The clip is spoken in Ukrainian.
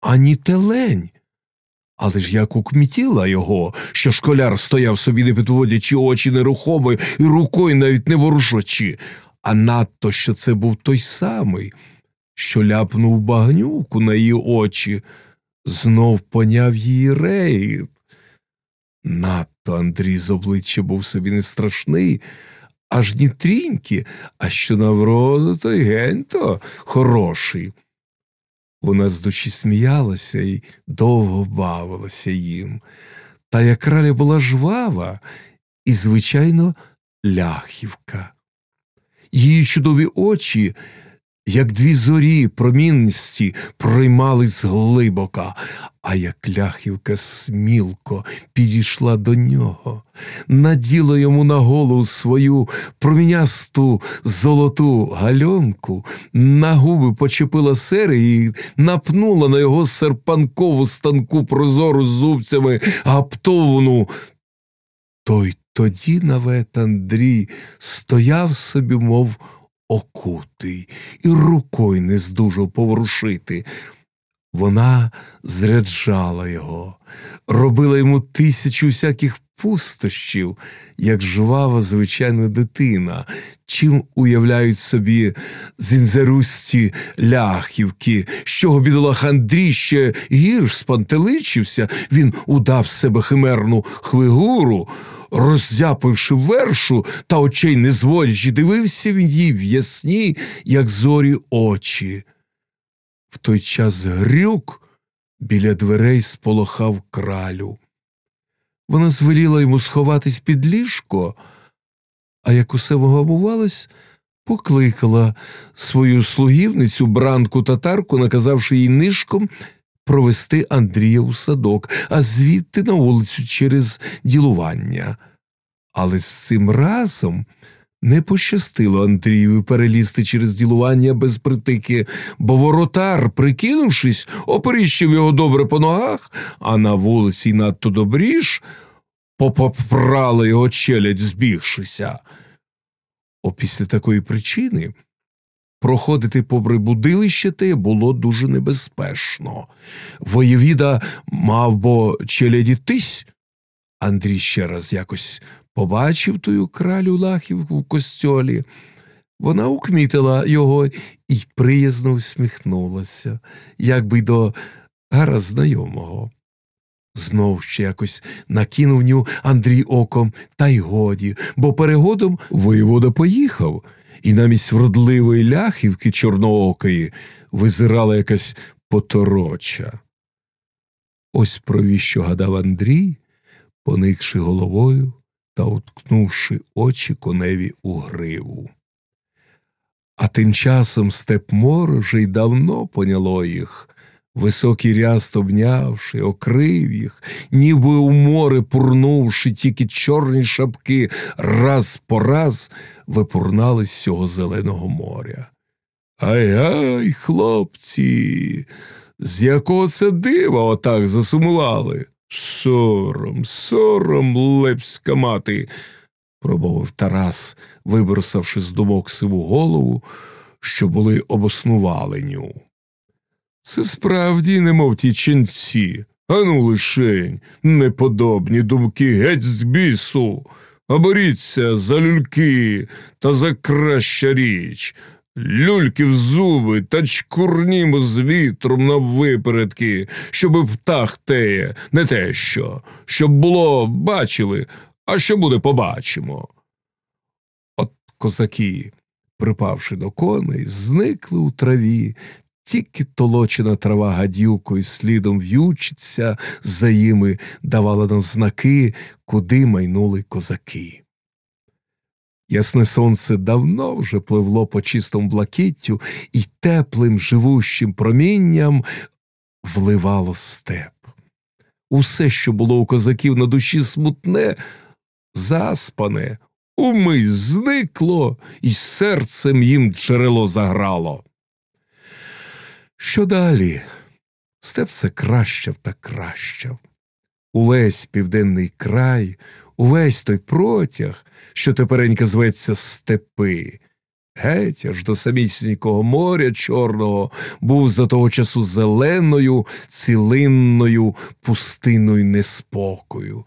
ані телень. Але ж як укмітіла його, що школяр стояв собі, не підводячи очі нерухомо і рукою навіть не ворушачи, а надто, що це був той самий, що ляпнув багнюку на її очі, знов поняв її рейд. Надто Андрій з обличчя був собі не страшний, аж ні тріньки, а що навроду той гень-то хороший. Вона з душі сміялася і довго бавилася їм. Та як краля була жвава і, звичайно, ляхівка. Її чудові очі, як дві зорі промінності, проймались глибока, а як ляхівка смілко підійшла до нього, наділа йому на голову свою промінясту золоту гальонку, на губи почепила сери і напнула на його серпанкову станку прозору з зубцями гаптовну. Той тоді навет Андрій стояв собі, мов окутий, і рукою не здужав поворушити. Вона зряджала його, робила йому тисячу всяких пустощів, як жвава звичайна дитина, чим уявляють собі зінзерусті ляхівки, з чого бідолах Андрій гірш спантеличився, він удав себе химерну хвигуру, роззяпивши вершу та очей не зводячи, дивився він їй в ясні, як зорі очі. В той час грюк біля дверей сполохав кралю. Вона звеліла йому сховатись під ліжко, а як усе вгамувалось, покликала свою слугівницю бранку татарку, наказавши їй нишком провести Андрія у садок, а звідти на вулицю через ділування. Але з цим разом не пощастило Андрієві перелізти через ділування без притики, бо воротар, прикинувшись, оперіщив його добре по ногах, а на вулиці надто добріш попопрала його челядь, збігшися. Опісля такої причини проходити попри будилище те було дуже небезпечно. Воєвіда мав бо челяді тись. Андрій ще раз якось побачив тую кралю лахівку в костьолі. Вона укмітила його і приязно всміхнулася, якби до гаразд знайомого. Знов ще якось накинув ню Андрій оком, та й годі, бо перегодом воєвода поїхав, і намість вродливої ляхівки чорноокої визирала якась потороча. Ось про віщо гадав Андрій, поникши головою та уткнувши очі коневі у гриву. А тим часом степмор вже й давно поняло їх. Високий ряст обнявши, окрив їх, ніби у море пурнувши, тільки чорні шапки раз по раз випурнали з цього зеленого моря. Ай ай, хлопці, з якого це дива отак засумували? Сором, сором, лепська мати, промовив Тарас, вибросавши з думок сиву голову, що були обоснували ню. Це справді, немов ті ченці, ану лишень, неподобні думки геть з бісу. А боріться за люльки та за краща річ. Люльки в зуби та чкурнімо з вітром на випередки, щоби птах теє, не те що, щоб було, бачили, а що буде, побачимо. От козаки, припавши до коней, зникли у траві, тільки толочена трава гадюкою слідом в'ючиться, за їми давала нам знаки, куди майнули козаки. Ясне сонце давно вже пливло по чистому блакиттю і теплим живущим промінням вливало степ. Усе, що було у козаків на душі смутне, заспане, умить зникло, і серцем їм джерело заграло. Що далі? Степ все кращав та кращав. Увесь південний край, увесь той протяг, що теперенька зветься степи, геть аж до самісінького моря чорного, був за того часу зеленою, цілинною пустиною неспокою.